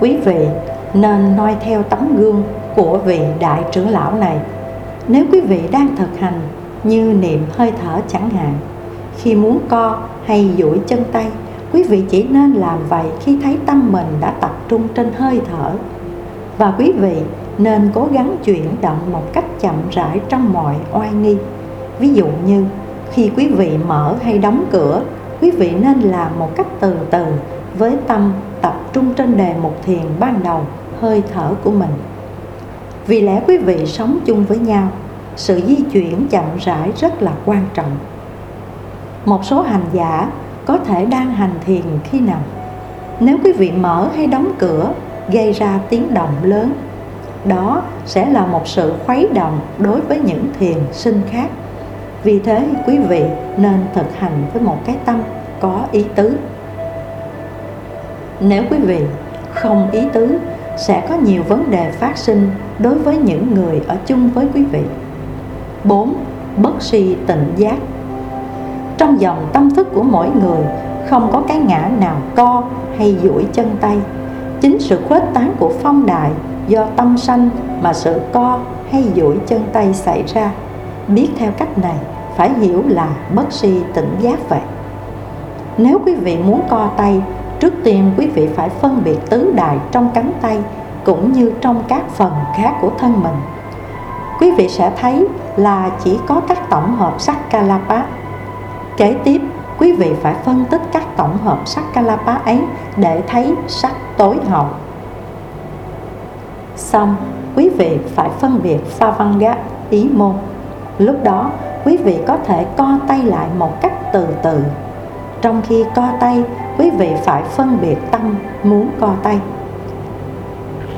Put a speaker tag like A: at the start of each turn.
A: quý vị nên noi theo tấm gương của vị đại trưởng lão này. Nếu quý vị đang thực hành như niệm hơi thở chẳng hạn, khi muốn co hay duỗi chân tay, quý vị chỉ nên làm vậy khi thấy tâm mình đã tập trung trên hơi thở. Và quý vị nên cố gắng chuyển động một cách chậm rãi trong mọi oai nghi. Ví dụ như, khi quý vị mở hay đóng cửa, quý vị nên làm một cách từ từ với tâm tập trung trên đề mục thiền ban đầu, hơi thở của mình. Vì lẽ quý vị sống chung với nhau, sự di chuyển chậm rãi rất là quan trọng. Một số hành giả có thể đang hành thiền khi nằm nếu quý vị mở hay đóng cửa, gây ra tiếng động lớn, đó sẽ là một sự khuấy động đối với những thiền sinh khác. Vì thế quý vị nên thực hành với một cái tâm có ý tứ nếu quý vị không ý tứ, sẽ có nhiều vấn đề phát sinh đối với những người ở chung với quý vị. 4. Bất si tịnh giác. Trong dòng tâm thức của mỗi người, không có cái ngã nào co hay duỗi chân tay. Chính sự khuếch tán của phong đại do tâm sanh mà sự co hay duỗi chân tay xảy ra. Biết theo cách này, phải hiểu là bất si tỉnh giác vậy. Nếu quý vị muốn co tay trước tiên, quý vị phải phân biệt tứ đại trong cánh tay cũng như trong các phần khác của thân mình. Quý vị sẽ thấy là chỉ có các tổng hợp sắc kalapa kế tiếp, quý vị phải phân tích các tổng hợp sắc kalapa ấy để thấy sắc tối hậu. Xong, quý vị phải phân biệt Favanga ý môn lúc đó, quý vị có thể co tay lại một cách từ từ trong khi co tay quý vị phải phân biệt tâm muốn co tay.